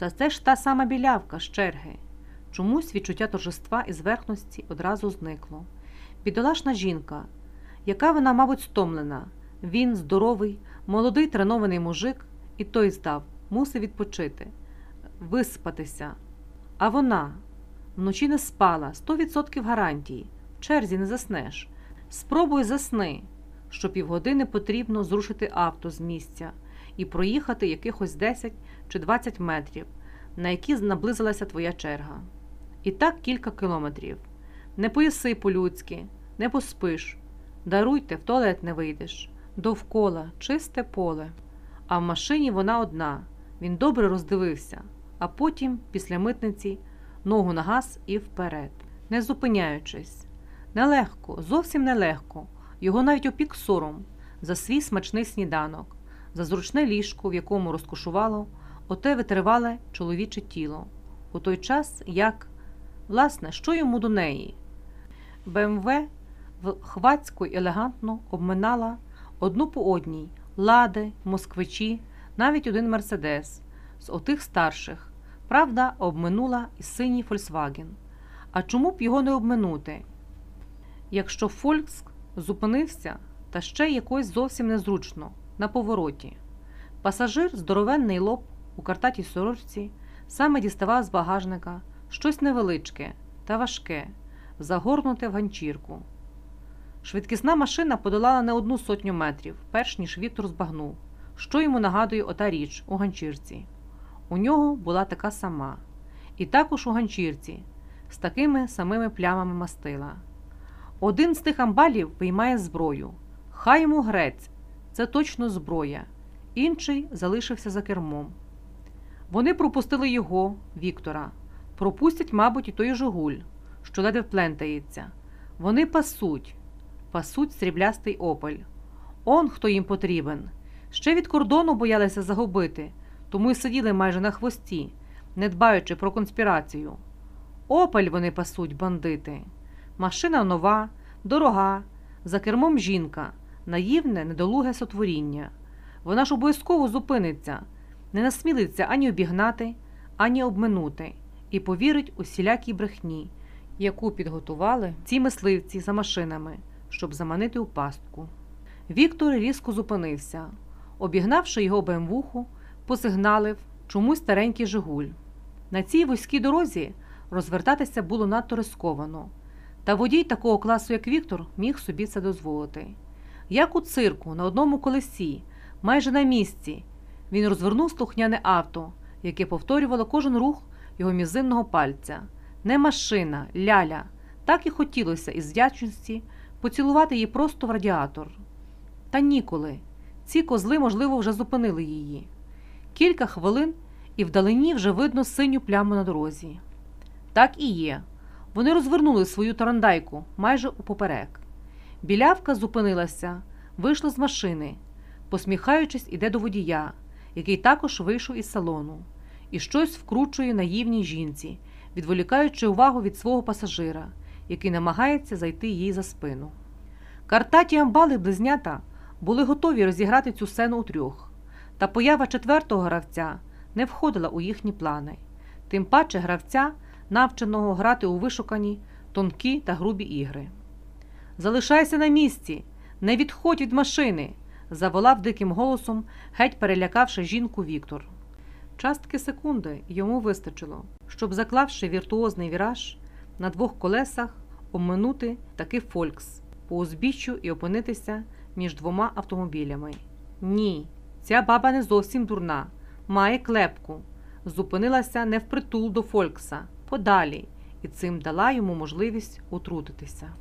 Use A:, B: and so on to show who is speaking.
A: Та це ж та сама білявка з черги. Чомусь відчуття торжества і зверхності одразу зникло. Бідолашна жінка, яка вона, мабуть, стомлена. Він здоровий, молодий тренований мужик, і той здав, мусив відпочити, виспатися. А вона вночі не спала, 100% гарантії, в черзі не заснеш. Спробуй засни, що півгодини потрібно зрушити авто з місця і проїхати якихось 10 чи 20 метрів, на які наблизилася твоя черга. І так кілька кілометрів. Не поїси по-людськи, не поспиш. Даруйте, в туалет не вийдеш. Довкола чисте поле. А в машині вона одна. Він добре роздивився, а потім, після митниці, ногу на газ і вперед, не зупиняючись. Нелегко, зовсім нелегко. Його навіть опік сором за свій смачний сніданок, за зручне ліжко, в якому розкошувало оте витривале чоловіче тіло. У той час, як, власне, що йому до неї? БМВ хвацько й елегантно обминала одну по одній лади, москвичі, навіть один мерседес з отих старших. Правда, обминула і синій Фольксваген. А чому б його не обминути? Якщо Фолькс зупинився, та ще якось зовсім незручно, на повороті. Пасажир, здоровенний лоб у картатій сорочці, саме діставав з багажника щось невеличке та важке, загорнуте в ганчірку. Швидкісна машина подолала не одну сотню метрів, перш ніж Віктор збагнув, що йому нагадує ота річ у ганчірці. У нього була така сама, і також у ганчірці, з такими самими плямами мастила. Один з тих амбалів виймає зброю. Хай йому грець, це точно зброя, інший залишився за кермом. Вони пропустили його, Віктора, пропустять, мабуть, і той Жигуль, що ледве плентається. Вони пасуть, пасуть сріблястий опель. Он хто їм потрібен. Ще від кордону боялися загубити, тому й сиділи майже на хвості, не дбаючи про конспірацію. Опель вони пасуть, бандити. Машина нова, дорога, за кермом жінка, наївне, недолуге сотворіння. Вона ж обов'язково зупиниться, не насмілиться ані обігнати, ані обминути, і повірить у всілякій брехні, яку підготували ці мисливці за машинами, щоб заманити у пастку. Віктор різко зупинився. Обігнавши його БМВуху, посигналив чомусь старенький Жигуль. На цій вузькій дорозі розвертатися було надто рисковано. Та водій такого класу, як Віктор, міг собі це дозволити. Як у цирку, на одному колесі, майже на місці, він розвернув слухняне авто, яке повторювало кожен рух його мізинного пальця. Не машина, ляля. Так і хотілося із вдячності поцілувати її просто в радіатор. Та ніколи. Ці козли, можливо, вже зупинили її. Кілька хвилин і вдалині вже видно синю пляму на дорозі. Так і є. Вони розвернули свою тарандайку майже упоперек. Білявка зупинилася, вийшла з машини, посміхаючись, іде до водія, який також вийшов із салону, і щось вкручує наївній жінці, відволікаючи увагу від свого пасажира, який намагається зайти їй за спину. Картаті амбали близнята були готові розіграти цю сцену у трьох, та поява четвертого гравця не входила у їхні плани, тим паче гравця навченого грати у вишукані, тонкі та грубі ігри. Залишайся на місці, не відходь від машини, заволав диким голосом, геть перелякавши жінку Віктор. Частки секунди йому вистачило, щоб, заклавши віртуозний віраж, на двох колесах обминути таки Фолькс по узбіччю і опинитися між двома автомобілями. Ні, ця баба не зовсім дурна, має клепку. Зупинилася не впритул до Фолькса подалі, і цим дала йому можливість утрутитися.